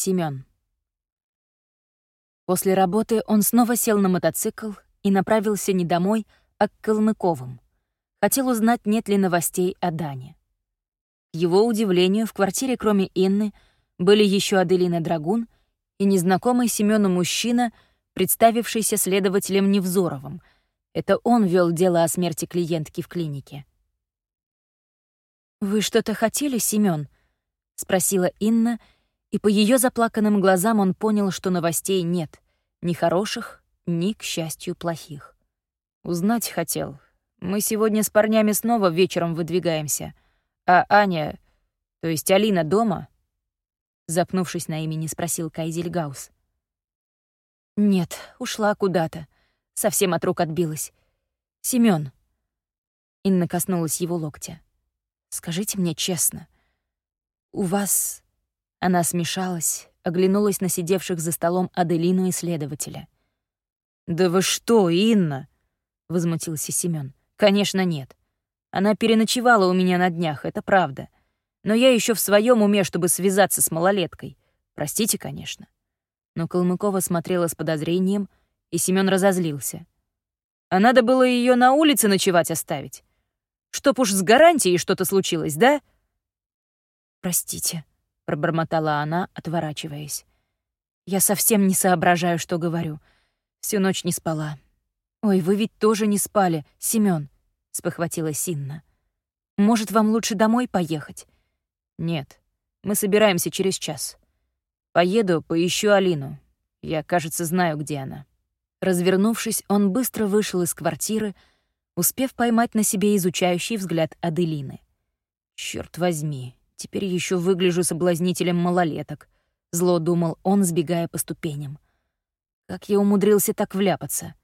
Семён. После работы он снова сел на мотоцикл и направился не домой, а к Калмыковым. Хотел узнать, нет ли новостей о Дане. К его удивлению, в квартире кроме Инны были еще Аделина Драгун и незнакомый Семёну мужчина, представившийся следователем Невзоровым. Это он вел дело о смерти клиентки в клинике. «Вы что-то хотели, Семён?» — спросила Инна, и по ее заплаканным глазам он понял, что новостей нет, ни хороших, ни, к счастью, плохих. «Узнать хотел. Мы сегодня с парнями снова вечером выдвигаемся. А Аня, то есть Алина, дома?» Запнувшись на имени, спросил Кайзельгаус. «Нет, ушла куда-то. Совсем от рук отбилась. Семён». Инна коснулась его локтя. «Скажите мне честно, у вас она смешалась, оглянулась на сидевших за столом Аделину и следователя. «Да вы что, Инна?» — возмутился Семён. «Конечно нет. Она переночевала у меня на днях, это правда. Но я еще в своем уме, чтобы связаться с малолеткой. Простите, конечно». Но Калмыкова смотрела с подозрением, и Семён разозлился. «А надо было ее на улице ночевать оставить. Чтоб уж с гарантией что-то случилось, да?» «Простите», пробормотала она, отворачиваясь. Я совсем не соображаю, что говорю. Всю ночь не спала. Ой, вы ведь тоже не спали, Семён, спохватилась Синна. Может, вам лучше домой поехать? Нет. Мы собираемся через час. Поеду, поищу Алину. Я, кажется, знаю, где она. Развернувшись, он быстро вышел из квартиры, успев поймать на себе изучающий взгляд Аделины. Черт возьми, Теперь еще выгляжу соблазнителем малолеток. Зло думал он, сбегая по ступеням. Как я умудрился так вляпаться?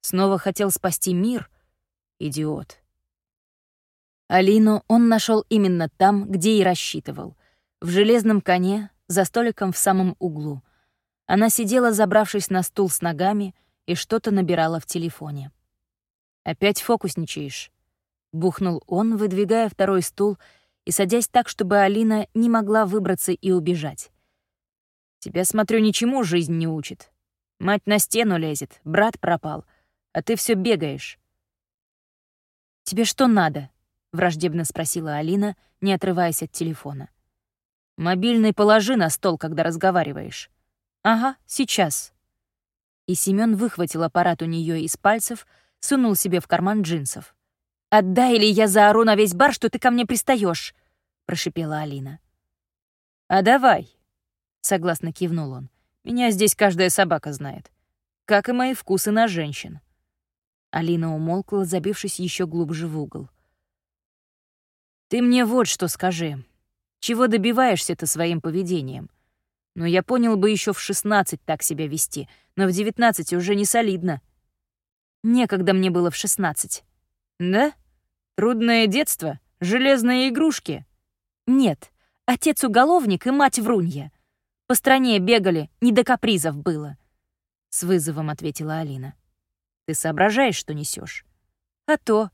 Снова хотел спасти мир? Идиот. Алину он нашел именно там, где и рассчитывал. В железном коне, за столиком в самом углу. Она сидела, забравшись на стул с ногами, и что-то набирала в телефоне. «Опять фокусничаешь?» — бухнул он, выдвигая второй стул — и садясь так, чтобы Алина не могла выбраться и убежать. «Тебя, смотрю, ничему жизнь не учит. Мать на стену лезет, брат пропал, а ты все бегаешь». «Тебе что надо?» — враждебно спросила Алина, не отрываясь от телефона. «Мобильный положи на стол, когда разговариваешь». «Ага, сейчас». И Семён выхватил аппарат у нее из пальцев, сунул себе в карман джинсов. «Отдай, или я заору на весь бар, что ты ко мне пристаешь, прошипела Алина. «А давай», — согласно кивнул он. «Меня здесь каждая собака знает. Как и мои вкусы на женщин». Алина умолкла, забившись еще глубже в угол. «Ты мне вот что скажи. Чего добиваешься ты своим поведением? Ну, я понял бы еще в шестнадцать так себя вести, но в девятнадцать уже не солидно. Некогда мне было в шестнадцать. Да? Трудное детство? Железные игрушки? Нет, отец уголовник и мать врунья. По стране бегали, не до капризов было. С вызовом ответила Алина. Ты соображаешь, что несешь? А то.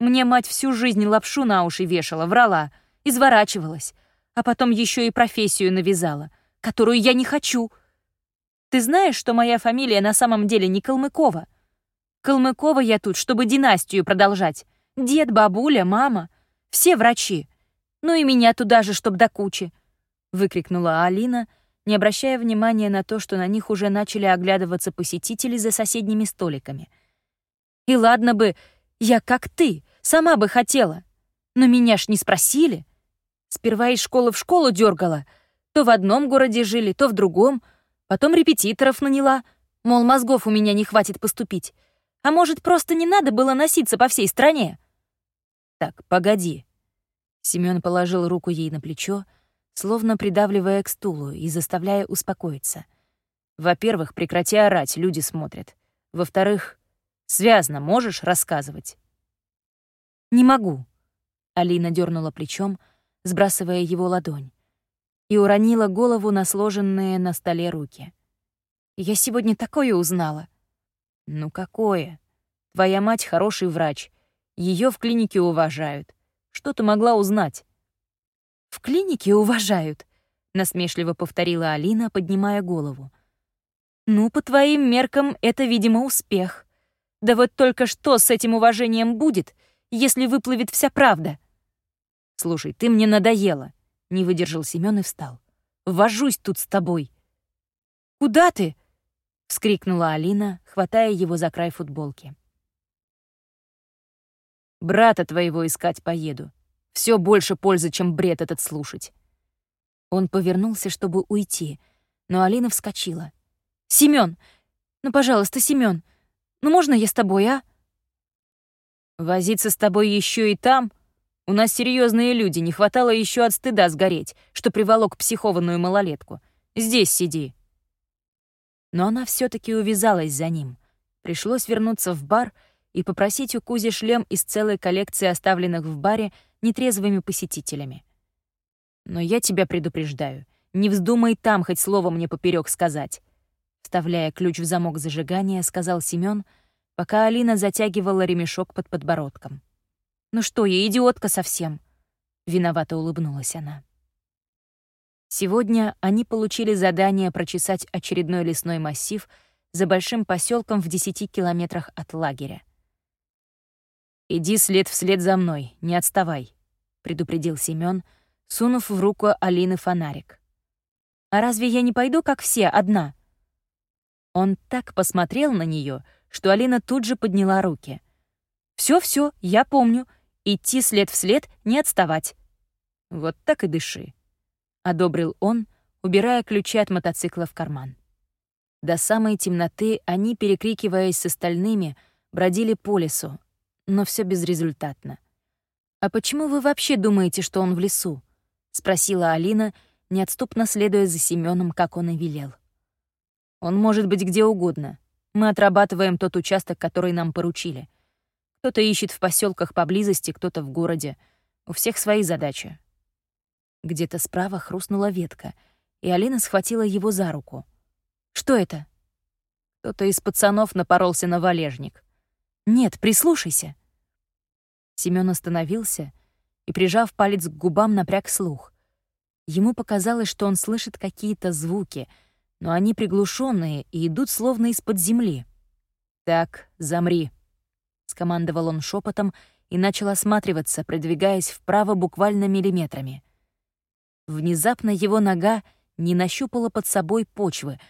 Мне мать всю жизнь лапшу на уши вешала, врала, изворачивалась, а потом еще и профессию навязала, которую я не хочу. Ты знаешь, что моя фамилия на самом деле не Калмыкова? Калмыкова я тут, чтобы династию продолжать. Дед, бабуля, мама. Все врачи. Ну и меня туда же, чтоб до кучи. Выкрикнула Алина, не обращая внимания на то, что на них уже начали оглядываться посетители за соседними столиками. И ладно бы, я как ты, сама бы хотела. Но меня ж не спросили. Сперва из школы в школу дергала. То в одном городе жили, то в другом. Потом репетиторов наняла. Мол, мозгов у меня не хватит поступить. А может, просто не надо было носиться по всей стране? «Так, погоди». Семён положил руку ей на плечо, словно придавливая к стулу и заставляя успокоиться. «Во-первых, прекрати орать, люди смотрят. Во-вторых, связно можешь рассказывать?» «Не могу», — Алина дернула плечом, сбрасывая его ладонь, и уронила голову на сложенные на столе руки. «Я сегодня такое узнала». «Ну какое? Твоя мать хороший врач, ее в клинике уважают. Что ты могла узнать?» «В клинике уважают?» — насмешливо повторила Алина, поднимая голову. «Ну, по твоим меркам, это, видимо, успех. Да вот только что с этим уважением будет, если выплывет вся правда?» «Слушай, ты мне надоела», — не выдержал Семён и встал. «Вожусь тут с тобой». «Куда ты?» — вскрикнула Алина, хватая его за край футболки. «Брата твоего искать поеду. Все больше пользы, чем бред этот слушать». Он повернулся, чтобы уйти, но Алина вскочила. «Семён! Ну, пожалуйста, Семён! Ну, можно я с тобой, а?» «Возиться с тобой еще и там? У нас серьезные люди, не хватало еще от стыда сгореть, что приволок психованную малолетку. Здесь сиди». Но она все таки увязалась за ним. Пришлось вернуться в бар и попросить у Кузи шлем из целой коллекции оставленных в баре нетрезвыми посетителями. Но я тебя предупреждаю, не вздумай там хоть слово мне поперек сказать. Вставляя ключ в замок зажигания, сказал Семён, пока Алина затягивала ремешок под подбородком. «Ну что, я идиотка совсем!» Виновато улыбнулась она. Сегодня они получили задание прочесать очередной лесной массив за большим поселком в 10 километрах от лагеря. «Иди след вслед за мной, не отставай», — предупредил Семён, — сунув в руку Алины фонарик. «А разве я не пойду, как все, одна?» Он так посмотрел на нее, что Алина тут же подняла руки. Все, я помню. Идти след в след, не отставать». «Вот так и дыши», — одобрил он, убирая ключи от мотоцикла в карман. До самой темноты они, перекрикиваясь с остальными, бродили по лесу, но все безрезультатно. «А почему вы вообще думаете, что он в лесу?» — спросила Алина, неотступно следуя за Семеном, как он и велел. «Он может быть где угодно. Мы отрабатываем тот участок, который нам поручили. Кто-то ищет в поселках поблизости, кто-то в городе. У всех свои задачи». Где-то справа хрустнула ветка, и Алина схватила его за руку. «Что это?» Кто-то из пацанов напоролся на валежник. «Нет, прислушайся». Семён остановился и, прижав палец к губам, напряг слух. Ему показалось, что он слышит какие-то звуки, но они приглушенные и идут словно из-под земли. «Так, замри», — скомандовал он шепотом и начал осматриваться, продвигаясь вправо буквально миллиметрами. Внезапно его нога не нащупала под собой почвы,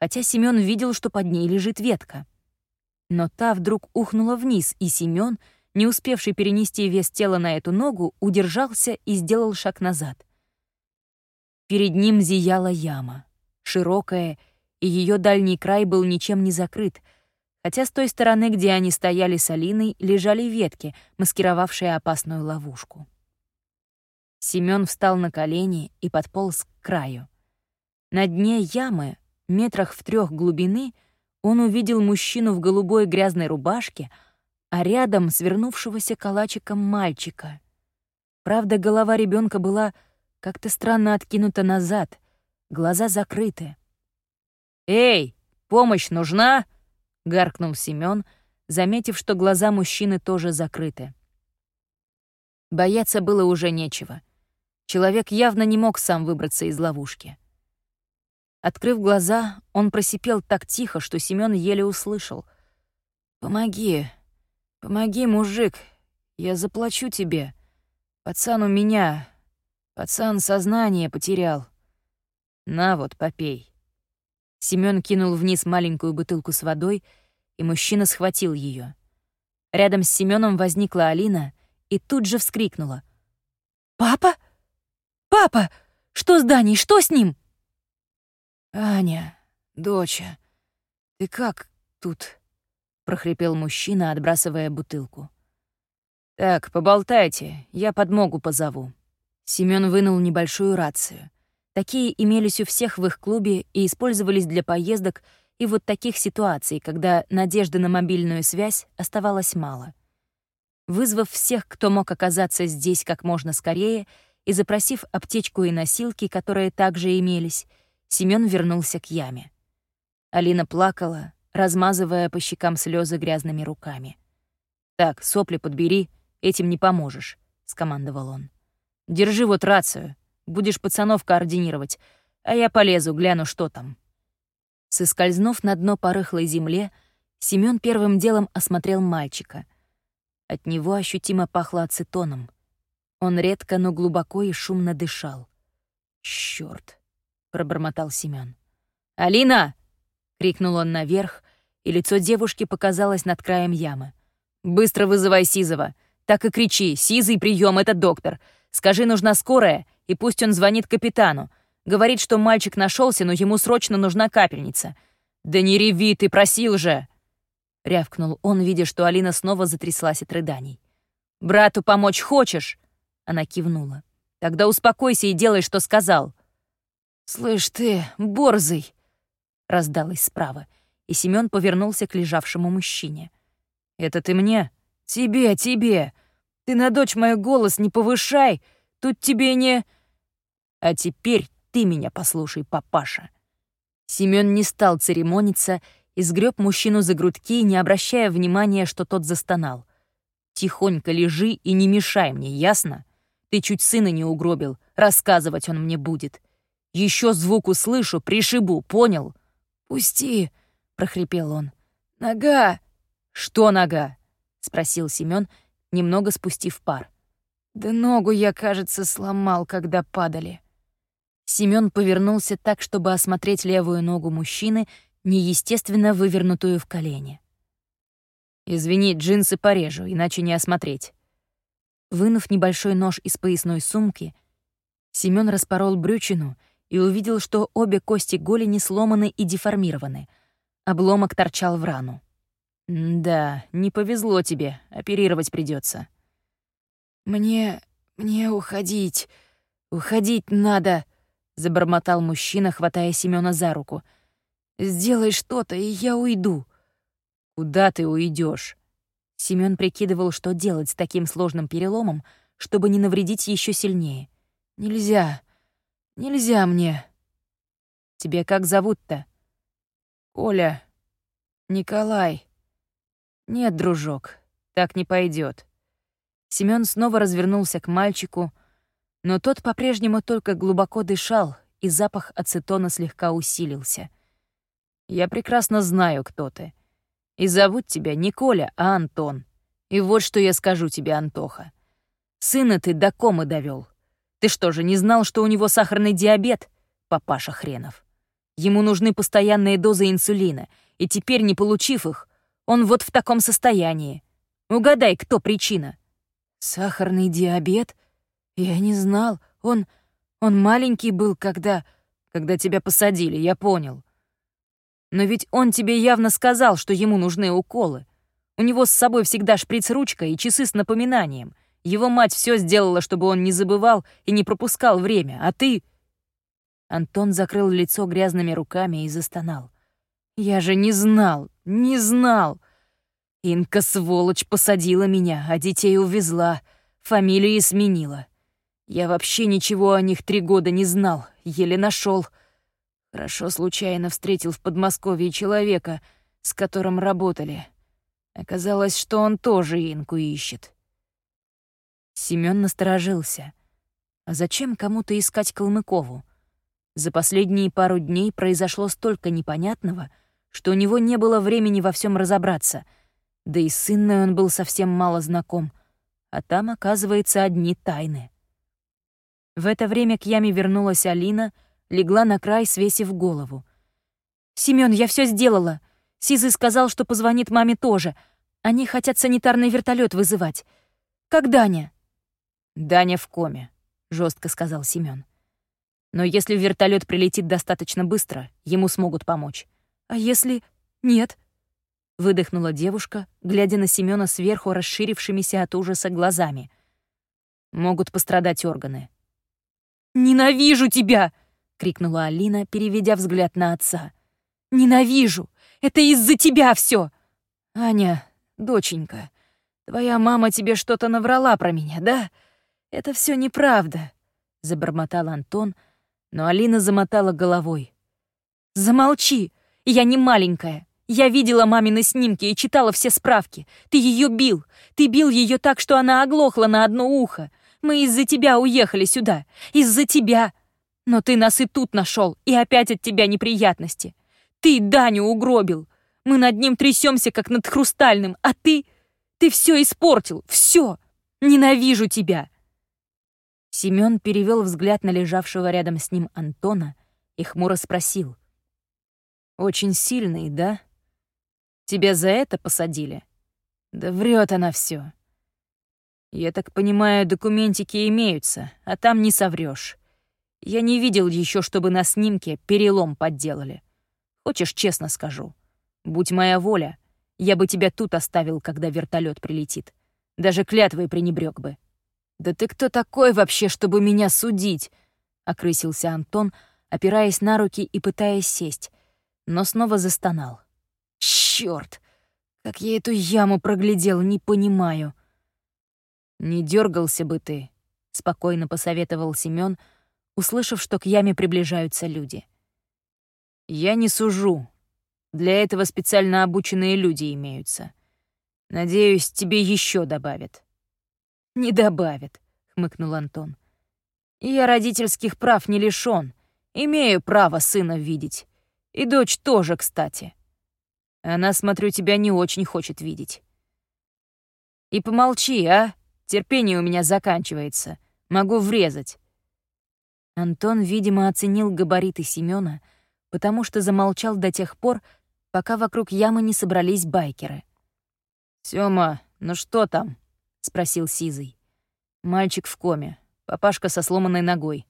хотя Семён видел, что под ней лежит ветка. Но та вдруг ухнула вниз, и Семён — не успевший перенести вес тела на эту ногу, удержался и сделал шаг назад. Перед ним зияла яма, широкая, и ее дальний край был ничем не закрыт, хотя с той стороны, где они стояли с Алиной, лежали ветки, маскировавшие опасную ловушку. Семён встал на колени и подполз к краю. На дне ямы, метрах в трех глубины, он увидел мужчину в голубой грязной рубашке — а рядом свернувшегося калачиком мальчика. Правда, голова ребенка была как-то странно откинута назад, глаза закрыты. «Эй, помощь нужна?» — гаркнул Семён, заметив, что глаза мужчины тоже закрыты. Бояться было уже нечего. Человек явно не мог сам выбраться из ловушки. Открыв глаза, он просипел так тихо, что Семён еле услышал. «Помоги, «Помоги, мужик, я заплачу тебе. Пацан у меня. Пацан сознание потерял. На вот, попей». Семён кинул вниз маленькую бутылку с водой, и мужчина схватил ее. Рядом с Семёном возникла Алина и тут же вскрикнула. «Папа? Папа! Что с Даней? Что с ним?» «Аня, доча, ты как тут?» — прохрипел мужчина, отбрасывая бутылку. «Так, поболтайте, я подмогу позову». Семён вынул небольшую рацию. Такие имелись у всех в их клубе и использовались для поездок и вот таких ситуаций, когда надежды на мобильную связь оставалось мало. Вызвав всех, кто мог оказаться здесь как можно скорее, и запросив аптечку и носилки, которые также имелись, Семён вернулся к яме. Алина плакала, размазывая по щекам слезы грязными руками. «Так, сопли подбери, этим не поможешь», — скомандовал он. «Держи вот рацию, Будешь пацанов координировать, а я полезу, гляну, что там». Соскользнув на дно по рыхлой земле, Семён первым делом осмотрел мальчика. От него ощутимо пахло ацетоном. Он редко, но глубоко и шумно дышал. «Чёрт!» — пробормотал Семён. «Алина!» — крикнул он наверх, и лицо девушки показалось над краем ямы. «Быстро вызывай Сизова. Так и кричи. Сизый, прием, это доктор. Скажи, нужна скорая, и пусть он звонит капитану. Говорит, что мальчик нашелся, но ему срочно нужна капельница. Да не реви, ты просил же!» — рявкнул он, видя, что Алина снова затряслась от рыданий. «Брату помочь хочешь?» — она кивнула. «Тогда успокойся и делай, что сказал». «Слышь ты, борзый!» — раздалась справа, и Семён повернулся к лежавшему мужчине. «Это ты мне?» «Тебе, тебе! Ты на дочь мою голос не повышай! Тут тебе не...» «А теперь ты меня послушай, папаша!» Семён не стал церемониться и сгреб мужчину за грудки, не обращая внимания, что тот застонал. «Тихонько лежи и не мешай мне, ясно? Ты чуть сына не угробил, рассказывать он мне будет. Еще звук услышу, пришибу, понял?» «Пусти!» — прохрипел он. «Нога!» «Что нога?» — спросил Семён, немного спустив пар. «Да ногу я, кажется, сломал, когда падали». Семён повернулся так, чтобы осмотреть левую ногу мужчины, неестественно вывернутую в колени. «Извини, джинсы порежу, иначе не осмотреть». Вынув небольшой нож из поясной сумки, Семён распорол брючину и увидел, что обе кости голени сломаны и деформированы. Обломок торчал в рану. «Да, не повезло тебе, оперировать придется. «Мне... мне уходить. Уходить надо», — забормотал мужчина, хватая Семёна за руку. Сделай что-то, и я уйду». «Куда ты уйдешь? Семён прикидывал, что делать с таким сложным переломом, чтобы не навредить еще сильнее. «Нельзя. Нельзя мне». «Тебя как зовут-то?» «Коля. Николай». «Нет, дружок, так не пойдет. Семён снова развернулся к мальчику, но тот по-прежнему только глубоко дышал, и запах ацетона слегка усилился — я прекрасно знаю, кто ты. И зовут тебя не Коля, а Антон. И вот что я скажу тебе, Антоха. Сына ты до комы довел. Ты что же, не знал, что у него сахарный диабет? Папаша хренов. Ему нужны постоянные дозы инсулина, и теперь, не получив их, он вот в таком состоянии. Угадай, кто причина? Сахарный диабет? Я не знал. Он... он маленький был, когда... Когда тебя посадили, я понял. Но ведь он тебе явно сказал, что ему нужны уколы. У него с собой всегда шприц-ручка и часы с напоминанием. Его мать все сделала, чтобы он не забывал и не пропускал время, а ты...» Антон закрыл лицо грязными руками и застонал. «Я же не знал, не знал. Инка, сволочь, посадила меня, а детей увезла, фамилии сменила. Я вообще ничего о них три года не знал, еле нашел. Хорошо случайно встретил в Подмосковье человека, с которым работали. Оказалось, что он тоже Инку ищет. Семён насторожился. А зачем кому-то искать Калмыкову? За последние пару дней произошло столько непонятного, что у него не было времени во всем разобраться. Да и с Инной он был совсем мало знаком. А там, оказывается, одни тайны. В это время к яме вернулась Алина — легла на край, свесив голову. «Семён, я все сделала. Сизый сказал, что позвонит маме тоже. Они хотят санитарный вертолет вызывать. Как Даня?» «Даня в коме», — жестко сказал Семён. «Но если вертолет прилетит достаточно быстро, ему смогут помочь». «А если нет?» — выдохнула девушка, глядя на Семёна сверху расширившимися от ужаса глазами. «Могут пострадать органы». «Ненавижу тебя!» крикнула Алина, переведя взгляд на отца. «Ненавижу! Это из-за тебя все. «Аня, доченька, твоя мама тебе что-то наврала про меня, да? Это все неправда», — забормотал Антон, но Алина замотала головой. «Замолчи! Я не маленькая. Я видела мамины снимки и читала все справки. Ты ее бил. Ты бил ее так, что она оглохла на одно ухо. Мы из-за тебя уехали сюда. Из-за тебя. Но ты нас и тут нашел, и опять от тебя неприятности. Ты Даню угробил. Мы над ним трясемся, как над хрустальным, а ты... Ты все испортил, все. Ненавижу тебя. Семен перевел взгляд на лежавшего рядом с ним Антона и хмуро спросил. «Очень сильный, да? Тебя за это посадили?» «Да врет она все. Я так понимаю, документики имеются, а там не соврешь. Я не видел еще, чтобы на снимке перелом подделали. Хочешь, честно скажу. Будь моя воля, я бы тебя тут оставил, когда вертолет прилетит. Даже клятвой пренебрег бы. «Да ты кто такой вообще, чтобы меня судить?» — окрысился Антон, опираясь на руки и пытаясь сесть, но снова застонал. «Чёрт! Как я эту яму проглядел, не понимаю!» «Не дергался бы ты», — спокойно посоветовал Семён, услышав, что к яме приближаются люди. «Я не сужу. Для этого специально обученные люди имеются. Надеюсь, тебе еще добавят». «Не добавят», — хмыкнул Антон. «Я родительских прав не лишён. Имею право сына видеть. И дочь тоже, кстати. Она, смотрю, тебя не очень хочет видеть. И помолчи, а? Терпение у меня заканчивается. Могу врезать». Антон, видимо, оценил габариты Семёна, потому что замолчал до тех пор, пока вокруг ямы не собрались байкеры. «Сёма, ну что там?» — спросил Сизый. «Мальчик в коме. Папашка со сломанной ногой.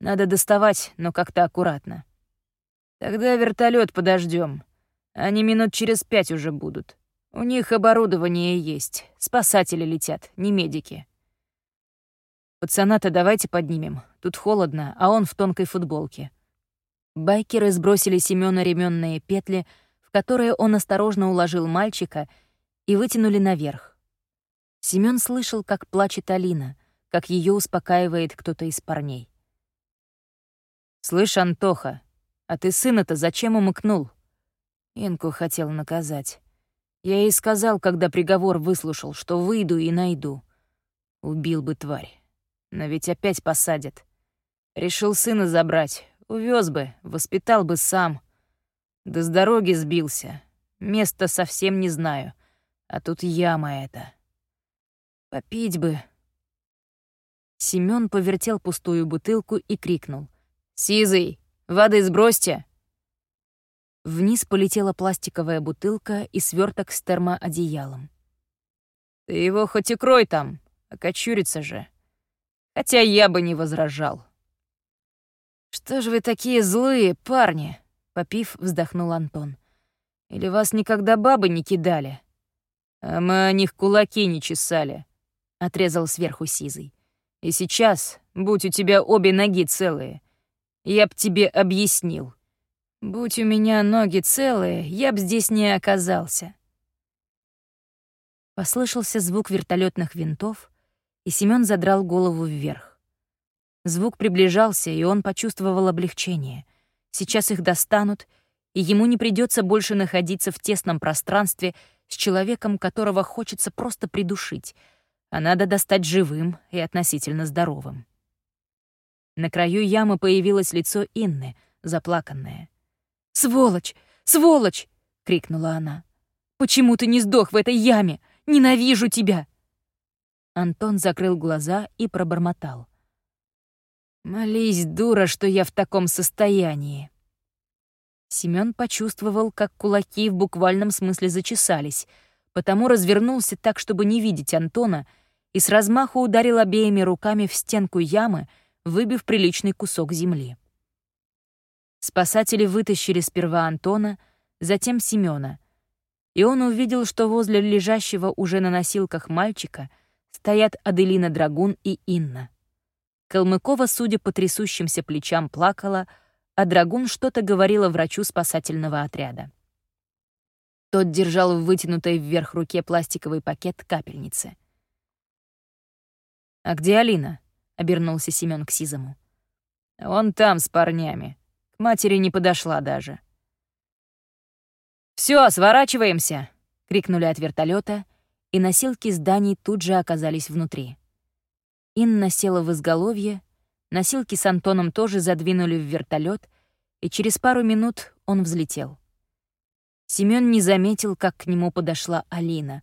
Надо доставать, но как-то аккуратно». «Тогда вертолет подождем. Они минут через пять уже будут. У них оборудование есть. Спасатели летят, не медики». «Пацана-то давайте поднимем. Тут холодно, а он в тонкой футболке». Байкеры сбросили Семёна ременные петли, в которые он осторожно уложил мальчика, и вытянули наверх. Семён слышал, как плачет Алина, как ее успокаивает кто-то из парней. «Слышь, Антоха, а ты сына-то зачем умыкнул?» Инку хотел наказать. Я ей сказал, когда приговор выслушал, что выйду и найду. Убил бы тварь. Но ведь опять посадят. Решил сына забрать. Увез бы, воспитал бы сам. Да с дороги сбился. Места совсем не знаю. А тут яма эта. Попить бы. Семён повертел пустую бутылку и крикнул. «Сизый, воды сбросьте!» Вниз полетела пластиковая бутылка и сверток с термоодеялом. «Ты его хоть и крой там, окочурится же. Хотя я бы не возражал». «Что же вы такие злые, парни?» — попив, вздохнул Антон. «Или вас никогда бабы не кидали?» «А мы о них кулаки не чесали», отрезал сверху Сизый. «И сейчас, будь у тебя обе ноги целые, я б тебе объяснил. Будь у меня ноги целые, я б здесь не оказался». Послышался звук вертолетных винтов, и Семён задрал голову вверх. Звук приближался, и он почувствовал облегчение. Сейчас их достанут, и ему не придется больше находиться в тесном пространстве с человеком, которого хочется просто придушить — а надо достать живым и относительно здоровым. На краю ямы появилось лицо Инны, заплаканное. «Сволочь! Сволочь!» — крикнула она. «Почему ты не сдох в этой яме? Ненавижу тебя!» Антон закрыл глаза и пробормотал. «Молись, дура, что я в таком состоянии!» Семён почувствовал, как кулаки в буквальном смысле зачесались, потому развернулся так, чтобы не видеть Антона — и с размаху ударил обеими руками в стенку ямы, выбив приличный кусок земли. Спасатели вытащили сперва Антона, затем Семёна, и он увидел, что возле лежащего уже на носилках мальчика стоят Аделина Драгун и Инна. Калмыкова, судя по трясущимся плечам, плакала, а Драгун что-то говорила врачу спасательного отряда. Тот держал в вытянутой вверх руке пластиковый пакет капельницы. «А где Алина?» — обернулся Семён к Сизому. «Он там с парнями. К матери не подошла даже». «Всё, сворачиваемся!» — крикнули от вертолета, и носилки зданий тут же оказались внутри. Инна села в изголовье, носилки с Антоном тоже задвинули в вертолет, и через пару минут он взлетел. Семён не заметил, как к нему подошла Алина,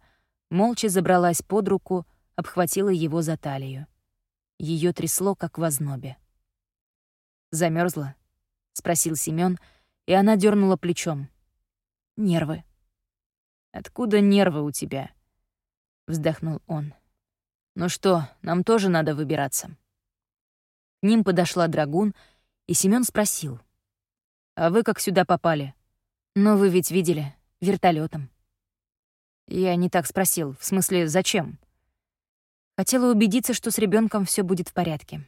молча забралась под руку, обхватила его за талию. Ее трясло, как в ознобе. Замерзла? спросил Семён, и она дернула плечом. «Нервы». «Откуда нервы у тебя?» — вздохнул он. «Ну что, нам тоже надо выбираться». К ним подошла Драгун, и Семён спросил. «А вы как сюда попали?» «Ну, вы ведь видели, вертолетом. Я не так спросил, в смысле, зачем? Хотела убедиться, что с ребенком все будет в порядке.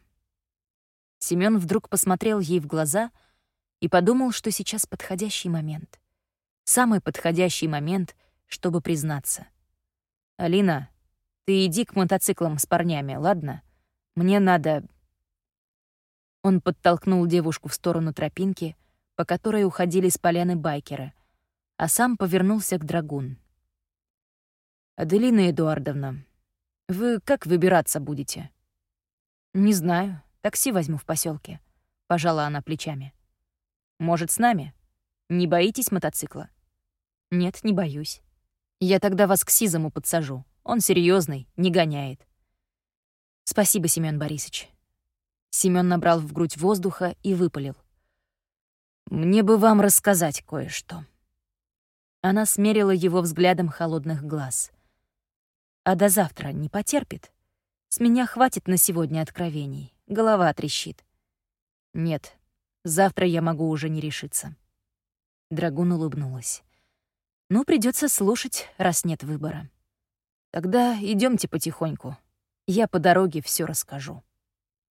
Семён вдруг посмотрел ей в глаза и подумал, что сейчас подходящий момент. Самый подходящий момент, чтобы признаться. «Алина, ты иди к мотоциклам с парнями, ладно? Мне надо...» Он подтолкнул девушку в сторону тропинки, по которой уходили с поляны байкеры, а сам повернулся к драгун. «Аделина Эдуардовна, вы как выбираться будете?» «Не знаю. Такси возьму в поселке. пожала она плечами. «Может, с нами? Не боитесь мотоцикла?» «Нет, не боюсь. Я тогда вас к Сизому подсажу. Он серьезный, не гоняет». «Спасибо, Семён Борисович». Семён набрал в грудь воздуха и выпалил. «Мне бы вам рассказать кое-что». Она смерила его взглядом холодных глаз. «А до завтра не потерпит? С меня хватит на сегодня откровений. Голова трещит». «Нет, завтра я могу уже не решиться». Драгун улыбнулась. «Ну, придется слушать, раз нет выбора. Тогда идемте потихоньку. Я по дороге все расскажу».